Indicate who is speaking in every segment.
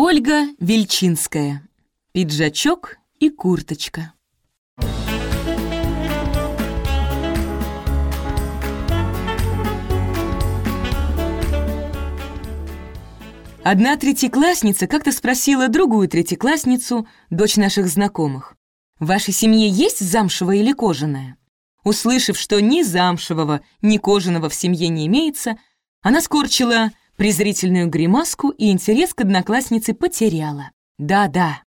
Speaker 1: Ольга Вельчинская. Пиджачок и курточка. Одна третьеклассница как-то спросила другую третьеклассницу, дочь наших знакомых. «В вашей семье есть замшевая или кожаная?» Услышав, что ни замшевого, ни кожаного в семье не имеется, она скорчила презрительную гримаску и интерес к однокласснице потеряла. Да-да,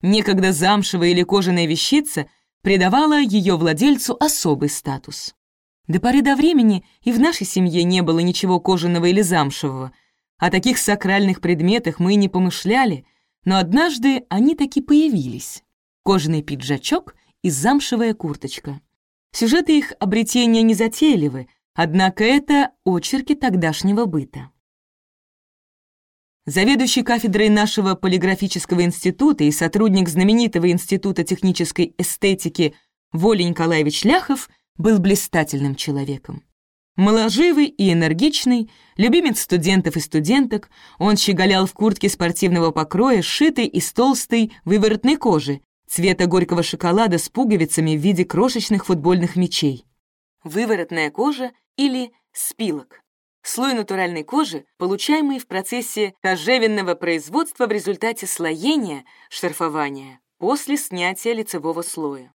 Speaker 1: некогда замшевая или кожаная вещица придавала ее владельцу особый статус. До поры до времени и в нашей семье не было ничего кожаного или замшевого. О таких сакральных предметах мы и не помышляли, но однажды они таки появились. Кожаный пиджачок и замшевая курточка. Сюжеты их обретения не затейливы, однако это очерки тогдашнего быта. Заведующий кафедрой нашего полиграфического института и сотрудник знаменитого Института технической эстетики Воля Николаевич Ляхов был блистательным человеком. Моложивый и энергичный, любимец студентов и студенток, он щеголял в куртке спортивного покроя, сшитой из толстой выворотной кожи, цвета горького шоколада с пуговицами в виде крошечных футбольных мячей. Выворотная кожа или спилок слой натуральной кожи, получаемый в процессе кожевенного производства в результате слоения, шлифования, после снятия лицевого слоя.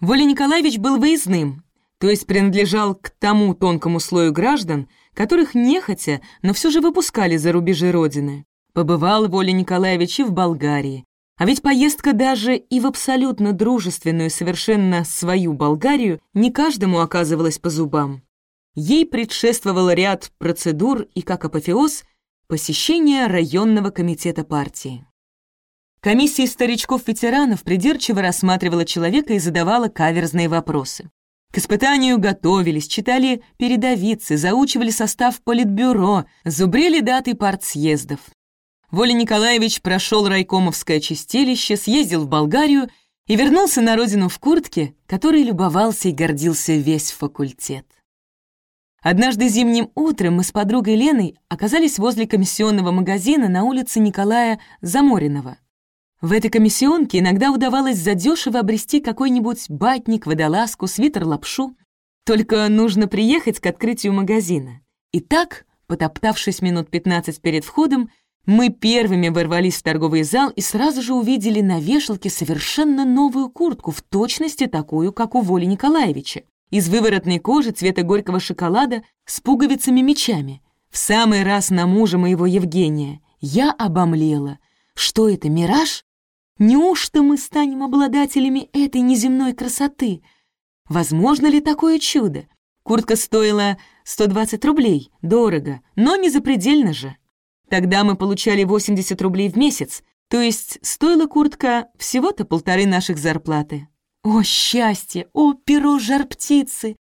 Speaker 1: Воля Николаевич был выездным, то есть принадлежал к тому тонкому слою граждан, которых нехотя, но все же выпускали за рубежи Родины. Побывал Воля Николаевич и в Болгарии, а ведь поездка даже и в абсолютно дружественную совершенно свою Болгарию не каждому оказывалась по зубам. Ей предшествовал ряд процедур и, как апофеоз, посещение районного комитета партии. Комиссия старичков-ветеранов придирчиво рассматривала человека и задавала каверзные вопросы. К испытанию готовились, читали передовицы, заучивали состав политбюро, зубрили даты партсъездов. Воля Николаевич прошел райкомовское чистилище, съездил в Болгарию и вернулся на родину в куртке, которой любовался и гордился весь факультет. Однажды зимним утром мы с подругой Леной оказались возле комиссионного магазина на улице Николая Заморинова. В этой комиссионке иногда удавалось задешево обрести какой-нибудь батник, водолазку, свитер-лапшу. Только нужно приехать к открытию магазина. И так, потоптавшись минут 15 перед входом, мы первыми ворвались в торговый зал и сразу же увидели на вешалке совершенно новую куртку, в точности такую, как у Воли Николаевича из выворотной кожи цвета горького шоколада с пуговицами-мечами. В самый раз на мужа моего Евгения. Я обомлела. Что это, мираж? Неужто мы станем обладателями этой неземной красоты? Возможно ли такое чудо? Куртка стоила 120 рублей, дорого, но не запредельно же. Тогда мы получали 80 рублей в месяц, то есть стоила куртка всего-то полторы наших зарплаты. О, счастье! О, перо жар-птицы!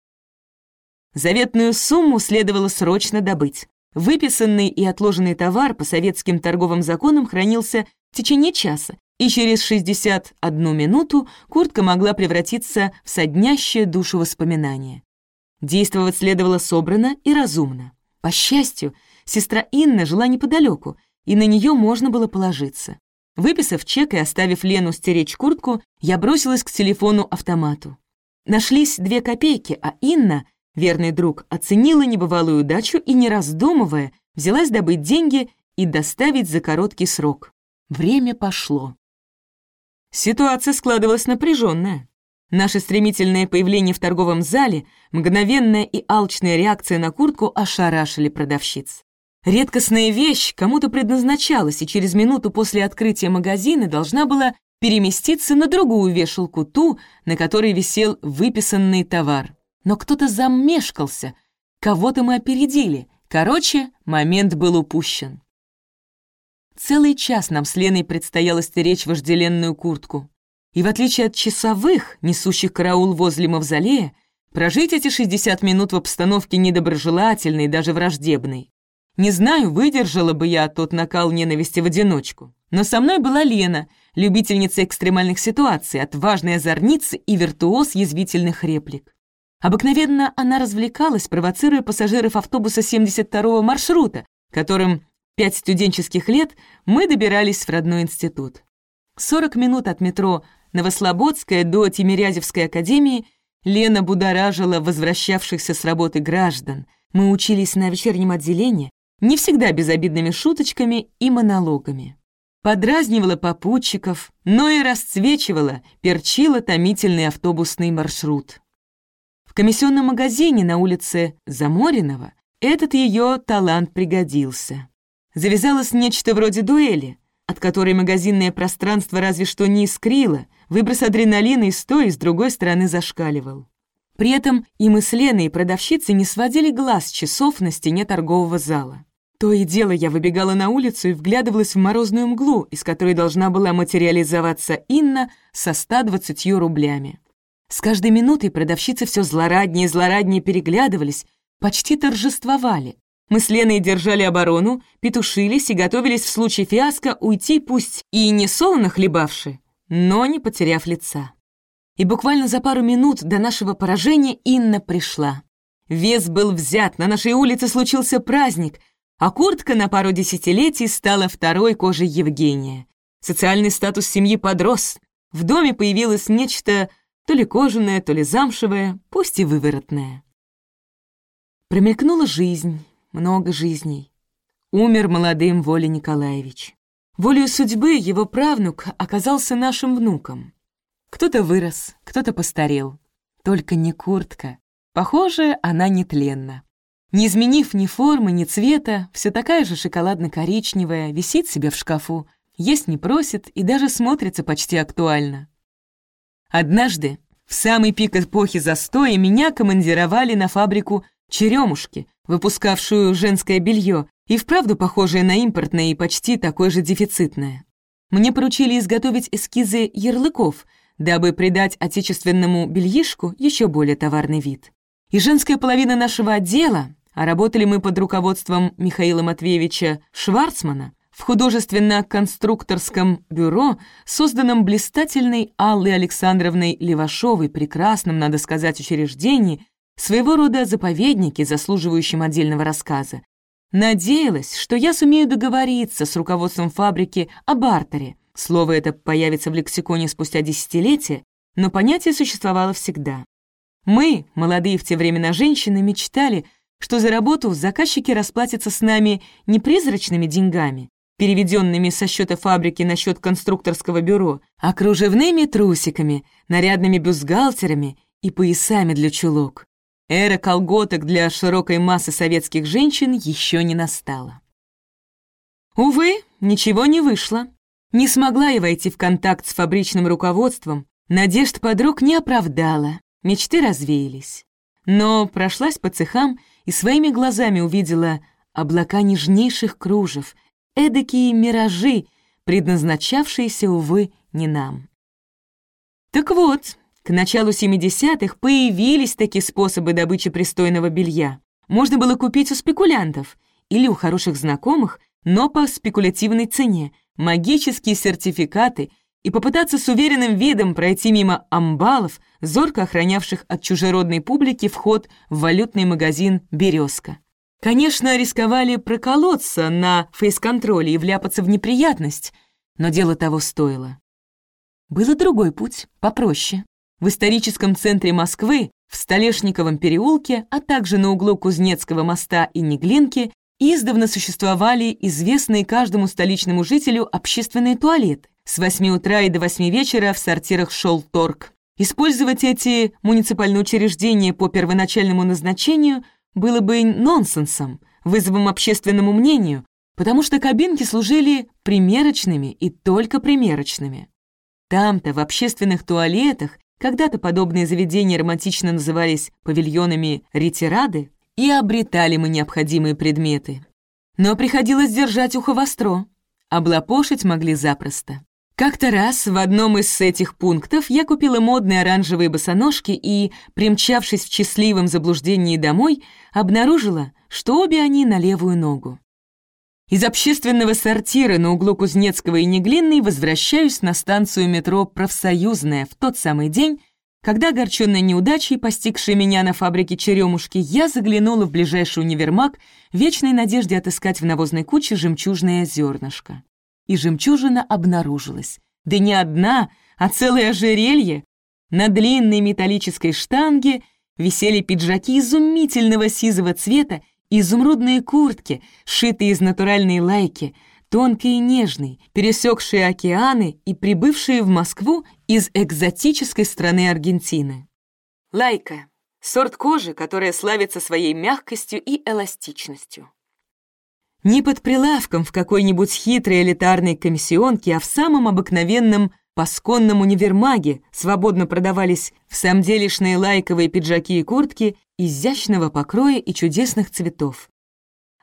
Speaker 1: Заветную сумму следовало срочно добыть. Выписанный и отложенный товар по советским торговым законам хранился в течение часа, и через 61 минуту куртка могла превратиться в соднящее душу воспоминания. Действовать следовало собрано и разумно. По счастью, сестра Инна жила неподалеку, и на нее можно было положиться. Выписав чек и оставив Лену стеречь куртку, я бросилась к телефону-автомату. Нашлись две копейки, а Инна, верный друг, оценила небывалую удачу и, не раздумывая, взялась добыть деньги и доставить за короткий срок. Время пошло. Ситуация складывалась напряженная. Наше стремительное появление в торговом зале, мгновенная и алчная реакция на куртку ошарашили продавщиц. Редкостная вещь кому-то предназначалась и через минуту после открытия магазина должна была переместиться на другую вешалку, ту, на которой висел выписанный товар. Но кто-то замешкался, кого-то мы опередили. Короче, момент был упущен. Целый час нам с Леной предстояло стеречь вожделенную куртку. И в отличие от часовых, несущих караул возле мавзолея, прожить эти 60 минут в обстановке недоброжелательной, даже враждебной. Не знаю, выдержала бы я тот накал ненависти в одиночку. Но со мной была Лена, любительница экстремальных ситуаций, отважная озорница и виртуоз язвительных реплик. Обыкновенно она развлекалась, провоцируя пассажиров автобуса 72-го маршрута, которым пять студенческих лет мы добирались в родной институт. 40 минут от метро Новослободская до Тимирязевской академии Лена будоражила возвращавшихся с работы граждан. Мы учились на вечернем отделении, не всегда безобидными шуточками и монологами. Подразнивала попутчиков, но и расцвечивала, перчила томительный автобусный маршрут. В комиссионном магазине на улице Заморинова этот ее талант пригодился. Завязалось нечто вроде дуэли, от которой магазинное пространство разве что не искрило, выброс адреналина и с той, и с другой стороны зашкаливал. При этом и мы с Леной, и продавщицы не сводили глаз часов на стене торгового зала. То и дело я выбегала на улицу и вглядывалась в морозную мглу, из которой должна была материализоваться Инна со 120 рублями. С каждой минутой продавщицы все злораднее и злораднее переглядывались, почти торжествовали. Мы с Леной держали оборону, петушились и готовились в случае фиаско уйти, пусть и не солоно хлебавши, но не потеряв лица. И буквально за пару минут до нашего поражения Инна пришла. Вес был взят, на нашей улице случился праздник, а куртка на пару десятилетий стала второй кожей Евгения. Социальный статус семьи подрос. В доме появилось нечто то ли кожаное, то ли замшевое, пусть и выворотное. Промелькнула жизнь, много жизней. Умер молодым Воля Николаевич. Волею судьбы его правнук оказался нашим внуком. Кто-то вырос, кто-то постарел. Только не куртка. Похоже, она нетленна. Не изменив ни формы, ни цвета, все такая же шоколадно-коричневая, висит себе в шкафу, есть не просит и даже смотрится почти актуально. Однажды, в самый пик эпохи застоя, меня командировали на фабрику «Черемушки», выпускавшую женское белье, и вправду похожее на импортное и почти такое же дефицитное. Мне поручили изготовить эскизы ярлыков, дабы придать отечественному бельишку еще более товарный вид. И женская половина нашего отдела, а работали мы под руководством Михаила Матвеевича Шварцмана, в художественно-конструкторском бюро, созданном блистательной Аллой Александровной Левашовой, прекрасном, надо сказать, учреждении, своего рода заповеднике, заслуживающем отдельного рассказа, надеялась, что я сумею договориться с руководством фабрики о бартере. Слово это появится в лексиконе спустя десятилетия, но понятие существовало всегда. Мы, молодые в те времена женщины, мечтали, что за работу заказчики расплатятся с нами не призрачными деньгами, переведенными со счета фабрики на счет конструкторского бюро, а кружевными трусиками, нарядными бюстгальтерами и поясами для чулок. Эра колготок для широкой массы советских женщин еще не настала. Увы, ничего не вышло. Не смогла я войти в контакт с фабричным руководством, надежд подруг не оправдала, мечты развеялись. Но прошлась по цехам и своими глазами увидела облака нежнейших кружев, эдакие миражи, предназначавшиеся, увы, не нам. Так вот, к началу 70-х появились такие способы добычи пристойного белья. Можно было купить у спекулянтов или у хороших знакомых, но по спекулятивной цене, магические сертификаты и попытаться с уверенным видом пройти мимо амбалов, зорко охранявших от чужеродной публики вход в валютный магазин «Березка». Конечно, рисковали проколоться на фейс-контроле и вляпаться в неприятность, но дело того стоило. Был и другой путь, попроще. В историческом центре Москвы, в Столешниковом переулке, а также на углу Кузнецкого моста и Неглинки издавна существовали известные каждому столичному жителю общественные туалеты. С 8 утра и до 8 вечера в сортирах шел торг. Использовать эти муниципальные учреждения по первоначальному назначению было бы нонсенсом, вызовом общественному мнению, потому что кабинки служили примерочными и только примерочными. Там-то, в общественных туалетах, когда-то подобные заведения романтично назывались павильонами ретирады, и обретали мы необходимые предметы. Но приходилось держать ухо востро, облапошить могли запросто. Как-то раз в одном из этих пунктов я купила модные оранжевые босоножки и, примчавшись в счастливом заблуждении домой, обнаружила, что обе они на левую ногу. Из общественного сортира на углу Кузнецкого и Неглинной возвращаюсь на станцию метро «Профсоюзная» в тот самый день, Когда, огорченная неудачей, постигшей меня на фабрике черемушки, я заглянула в ближайший универмаг, вечной надежде отыскать в навозной куче жемчужное зернышко. И жемчужина обнаружилась. Да не одна, а целое ожерелье. На длинной металлической штанге висели пиджаки изумительного сизого цвета и изумрудные куртки, сшитые из натуральной лайки — тонкий и нежный, пересекшие океаны и прибывшие в Москву из экзотической страны Аргентины. Лайка — сорт кожи, которая славится своей мягкостью и эластичностью. Не под прилавком в какой-нибудь хитрой элитарной комиссионке, а в самом обыкновенном пасконном универмаге свободно продавались в самом делешные лайковые пиджаки и куртки изящного покроя и чудесных цветов.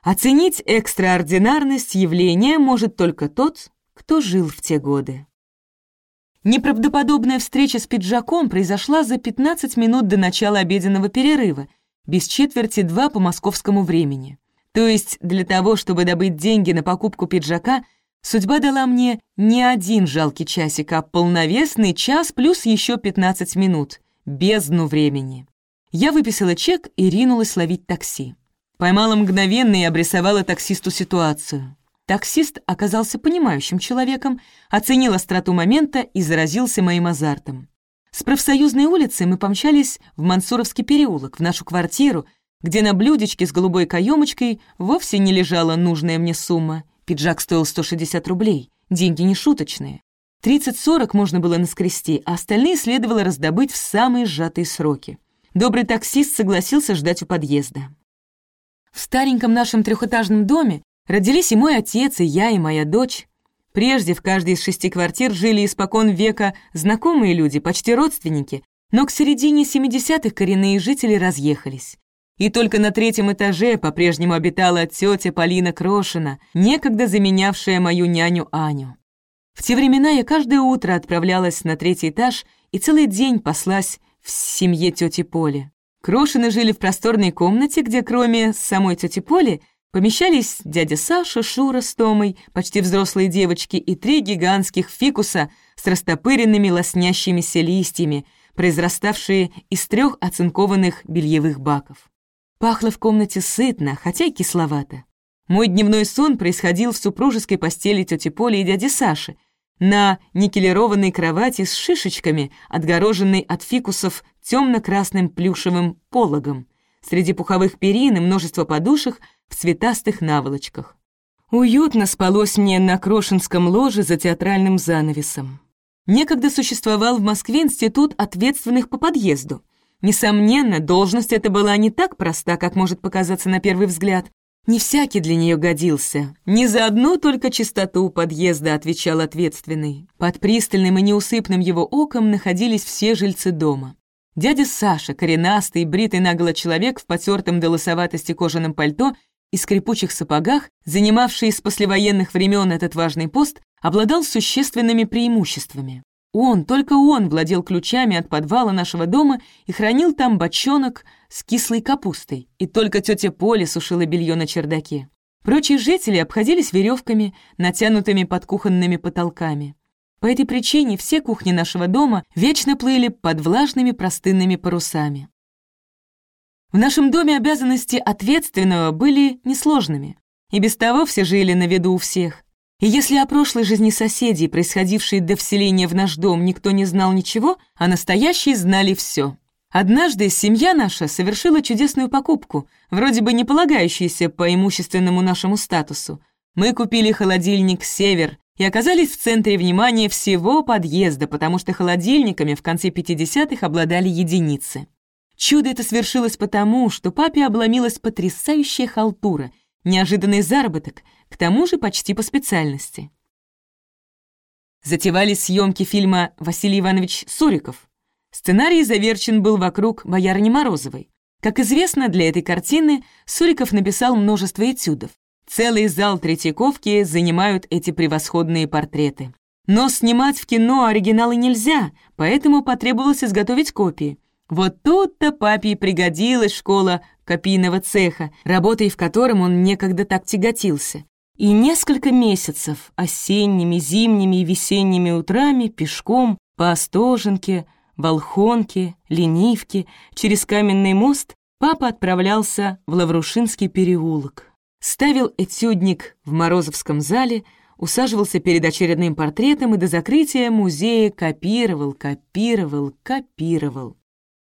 Speaker 1: Оценить экстраординарность явления может только тот, кто жил в те годы. Неправдоподобная встреча с пиджаком произошла за 15 минут до начала обеденного перерыва, без четверти два по московскому времени. То есть для того, чтобы добыть деньги на покупку пиджака, судьба дала мне не один жалкий часик, а полновесный час плюс еще 15 минут, бездну времени. Я выписала чек и ринулась ловить такси. Поймала мгновенно и обрисовала таксисту ситуацию. Таксист оказался понимающим человеком, оценил остроту момента и заразился моим азартом. С профсоюзной улицы мы помчались в Мансуровский переулок, в нашу квартиру, где на блюдечке с голубой каемочкой вовсе не лежала нужная мне сумма. Пиджак стоил 160 рублей, деньги не шуточные. 30-40 можно было наскрести, а остальные следовало раздобыть в самые сжатые сроки. Добрый таксист согласился ждать у подъезда. В стареньком нашем трехэтажном доме родились и мой отец, и я, и моя дочь. Прежде в каждой из шести квартир жили испокон века знакомые люди, почти родственники, но к середине 70-х коренные жители разъехались. И только на третьем этаже по-прежнему обитала тетя Полина Крошина, некогда заменявшая мою няню Аню. В те времена я каждое утро отправлялась на третий этаж и целый день паслась в семье тети Поли. Крошины жили в просторной комнате, где кроме самой тети Поли помещались дядя Саша, Шура с Томой, почти взрослые девочки и три гигантских фикуса с растопыренными лоснящимися листьями, произраставшие из трех оцинкованных бельевых баков. Пахло в комнате сытно, хотя и кисловато. Мой дневной сон происходил в супружеской постели тети Поли и дяди Саши — на никелированной кровати с шишечками, отгороженной от фикусов темно-красным плюшевым пологом, среди пуховых перин и множества подушек в цветастых наволочках. Уютно спалось мне на Крошинском ложе за театральным занавесом. Некогда существовал в Москве институт ответственных по подъезду. Несомненно, должность эта была не так проста, как может показаться на первый взгляд. Не всякий для нее годился. Не за одну только чистоту подъезда отвечал ответственный. Под пристальным и неусыпным его оком находились все жильцы дома. Дядя Саша, коренастый, бритый наголо человек в потертом до лысоватости кожаном пальто и скрипучих сапогах, занимавший с послевоенных времен этот важный пост, обладал существенными преимуществами. Он, только он владел ключами от подвала нашего дома и хранил там бочонок с кислой капустой, и только тетя Поля сушила белье на чердаке. Прочие жители обходились веревками, натянутыми под кухонными потолками. По этой причине все кухни нашего дома вечно плыли под влажными простынными парусами. В нашем доме обязанности ответственного были несложными, и без того все жили на виду у всех. И если о прошлой жизни соседей, происходившей до вселения в наш дом, никто не знал ничего, а настоящие знали все. Однажды семья наша совершила чудесную покупку, вроде бы не полагающуюся по имущественному нашему статусу. Мы купили холодильник «Север» и оказались в центре внимания всего подъезда, потому что холодильниками в конце 50-х обладали единицы. Чудо это свершилось потому, что папе обломилась потрясающая халтура, неожиданный заработок — к тому же почти по специальности. Затевались съемки фильма «Василий Иванович Суриков». Сценарий заверчен был вокруг боярни Морозовой. Как известно, для этой картины Суриков написал множество этюдов. Целый зал Третьяковки занимают эти превосходные портреты. Но снимать в кино оригиналы нельзя, поэтому потребовалось изготовить копии. Вот тут-то папе пригодилась школа копийного цеха, работой в котором он некогда так тяготился. И несколько месяцев осенними, зимними и весенними утрами пешком по Остоженке, Волхонки, Ленивки, через каменный мост папа отправлялся в Лаврушинский переулок. Ставил этюдник в Морозовском зале, усаживался перед очередным портретом и до закрытия музея копировал, копировал, копировал.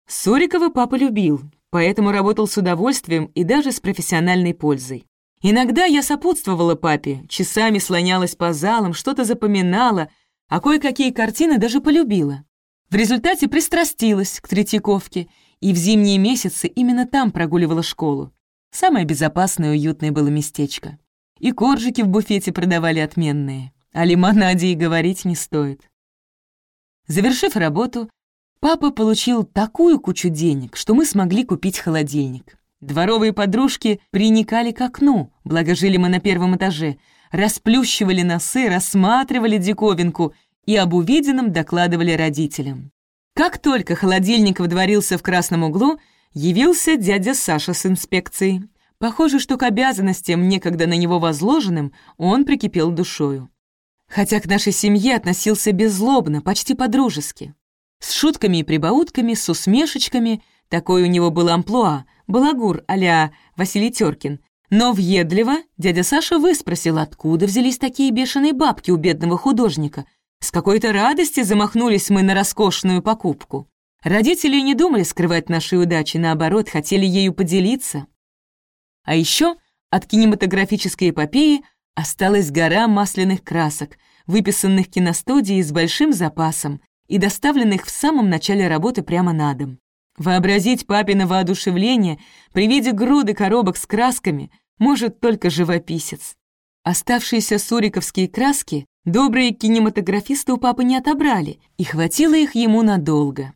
Speaker 1: Сурикова папа любил, поэтому работал с удовольствием и даже с профессиональной пользой. Иногда я сопутствовала папе, часами слонялась по залам, что-то запоминала, а кое-какие картины даже полюбила. В результате пристрастилась к Третьяковке и в зимние месяцы именно там прогуливала школу. Самое безопасное и уютное было местечко. И коржики в буфете продавали отменные, о лимонаде и говорить не стоит. Завершив работу, папа получил такую кучу денег, что мы смогли купить холодильник. Дворовые подружки приникали к окну, благо жили мы на первом этаже, расплющивали носы, рассматривали диковинку и об увиденном докладывали родителям. Как только холодильник водворился в красном углу, явился дядя Саша с инспекцией. Похоже, что к обязанностям, некогда на него возложенным, он прикипел душою. Хотя к нашей семье относился беззлобно, почти по-дружески. С шутками и прибаутками, с усмешечками, такой у него был амплуа, балагур а Василий Теркин. Но въедливо дядя Саша выспросил, откуда взялись такие бешеные бабки у бедного художника. С какой-то радости замахнулись мы на роскошную покупку. Родители не думали скрывать наши удачи, наоборот, хотели ею поделиться. А еще от кинематографической эпопеи осталась гора масляных красок, выписанных киностудией с большим запасом и доставленных в самом начале работы прямо на дом. Вообразить папино воодушевление при виде груды коробок с красками может только живописец. Оставшиеся суриковские краски добрые кинематографисты у папы не отобрали, и хватило их ему надолго.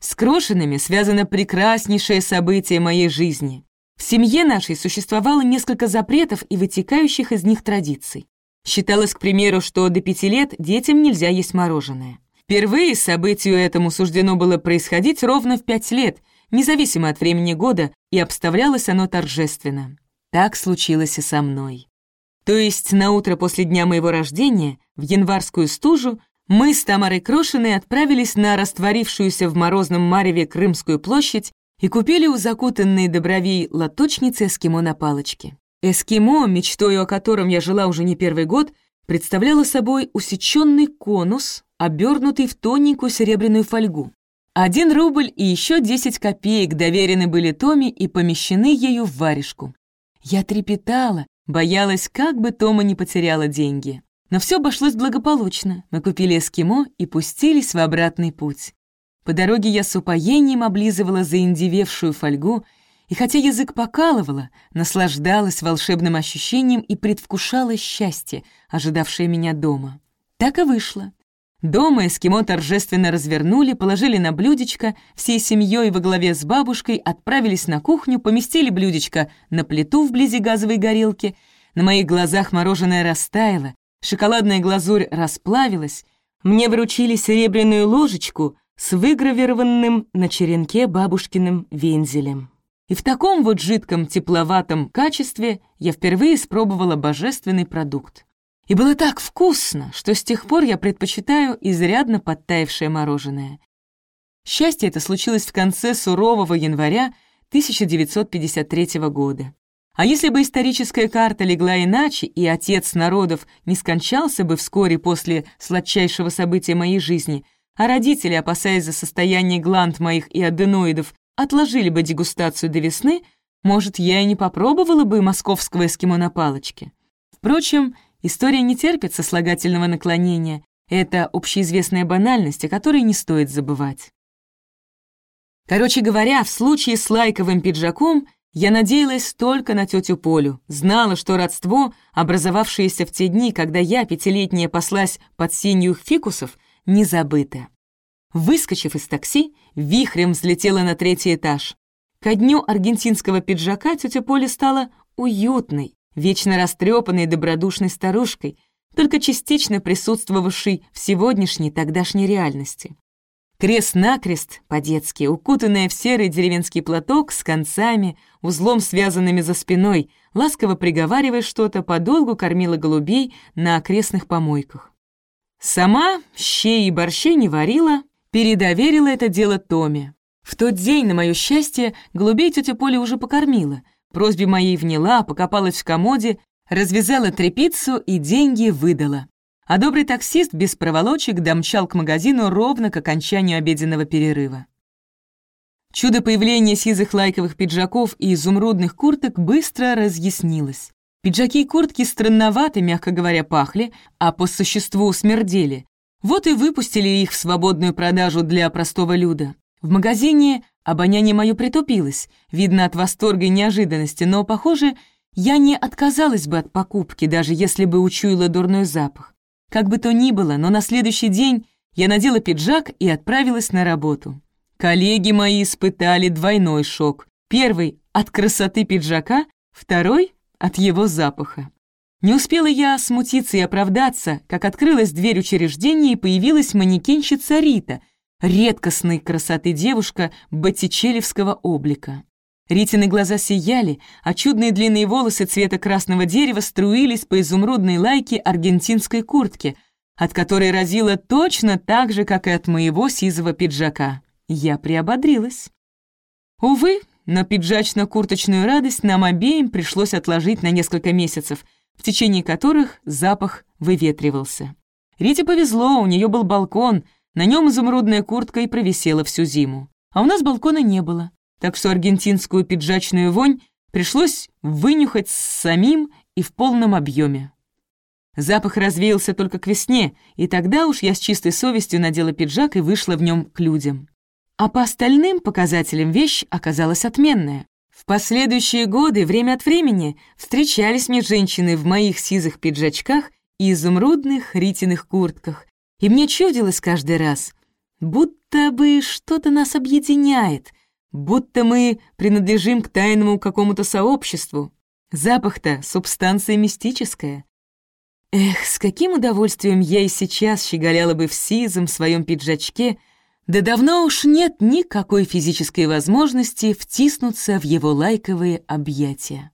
Speaker 1: С Крошинами связано прекраснейшее событие моей жизни. В семье нашей существовало несколько запретов и вытекающих из них традиций. Считалось, к примеру, что до пяти лет детям нельзя есть мороженое. Впервые событию этому суждено было происходить ровно в пять лет, независимо от времени года, и обставлялось оно торжественно. Так случилось и со мной. То есть на утро после дня моего рождения, в январскую стужу, мы с Тамарой Крошиной отправились на растворившуюся в морозном мареве Крымскую площадь и купили у закутанной до бровей лоточницы эскимо на палочке. Эскимо, мечтою о котором я жила уже не первый год, представляло собой усеченный конус, обернутый в тоненькую серебряную фольгу. Один рубль и еще десять копеек доверены были Томе и помещены ею в варежку. Я трепетала, боялась, как бы Тома не потеряла деньги. Но все обошлось благополучно. Мы купили эскимо и пустились в обратный путь. По дороге я с упоением облизывала заиндевевшую фольгу, и хотя язык покалывала, наслаждалась волшебным ощущением и предвкушала счастье, ожидавшее меня дома. Так и вышло. Дома эскимо торжественно развернули, положили на блюдечко, всей семьей во главе с бабушкой отправились на кухню, поместили блюдечко на плиту вблизи газовой горелки. На моих глазах мороженое растаяло, шоколадная глазурь расплавилась. Мне вручили серебряную ложечку с выгравированным на черенке бабушкиным вензелем. И в таком вот жидком тепловатом качестве я впервые испробовала божественный продукт. И было так вкусно, что с тех пор я предпочитаю изрядно подтаявшее мороженое. Счастье это случилось в конце сурового января 1953 года. А если бы историческая карта легла иначе, и отец народов не скончался бы вскоре после сладчайшего события моей жизни, а родители, опасаясь за состояние гланд моих и аденоидов, отложили бы дегустацию до весны, может, я и не попробовала бы московского эскимо на палочке. Впрочем, История не терпит сослагательного наклонения. Это общеизвестная банальность, о которой не стоит забывать. Короче говоря, в случае с лайковым пиджаком я надеялась только на тетю Полю, знала, что родство, образовавшееся в те дни, когда я, пятилетняя, послась под синюю фикусов, не забыто. Выскочив из такси, вихрем взлетела на третий этаж. Ко дню аргентинского пиджака тетя Поля стала уютной, вечно растрепанной добродушной старушкой, только частично присутствовавшей в сегодняшней тогдашней реальности. Крест-накрест, по-детски, укутанная в серый деревенский платок с концами, узлом связанными за спиной, ласково приговаривая что-то, подолгу кормила голубей на окрестных помойках. Сама щей и борщей не варила, передоверила это дело Томе. В тот день, на мое счастье, голубей тетя Поля уже покормила. Просьбе моей вняла, покопалась в комоде, развязала трепицу и деньги выдала. А добрый таксист без проволочек домчал к магазину ровно к окончанию обеденного перерыва. Чудо появления сизых лайковых пиджаков и изумрудных курток быстро разъяснилось. Пиджаки и куртки странновато, мягко говоря, пахли, а по существу смердели. Вот и выпустили их в свободную продажу для простого люда. В магазине обоняние мое притупилось, видно от восторга и неожиданности, но, похоже, я не отказалась бы от покупки, даже если бы учуяла дурной запах. Как бы то ни было, но на следующий день я надела пиджак и отправилась на работу. Коллеги мои испытали двойной шок. Первый — от красоты пиджака, второй — от его запаха. Не успела я смутиться и оправдаться, как открылась дверь учреждения и появилась манекенщица Рита — редкостной красоты девушка боттичелевского облика. Ритины глаза сияли, а чудные длинные волосы цвета красного дерева струились по изумрудной лайке аргентинской куртки, от которой разило точно так же, как и от моего сизого пиджака. Я приободрилась. Увы, но пиджачно-курточную радость нам обеим пришлось отложить на несколько месяцев, в течение которых запах выветривался. Рите повезло, у нее был балкон, на нем изумрудная куртка и провисела всю зиму. А у нас балкона не было, так что аргентинскую пиджачную вонь пришлось вынюхать самим и в полном объеме. Запах развеялся только к весне, и тогда уж я с чистой совестью надела пиджак и вышла в нем к людям. А по остальным показателям вещь оказалась отменная. В последующие годы время от времени встречались мне женщины в моих сизых пиджачках и изумрудных ритиных куртках, и мне чудилось каждый раз, будто бы что-то нас объединяет, будто мы принадлежим к тайному какому-то сообществу. Запах-то субстанция мистическая. Эх, с каким удовольствием я и сейчас щеголяла бы в сизом своем пиджачке, да давно уж нет никакой физической возможности втиснуться в его лайковые объятия.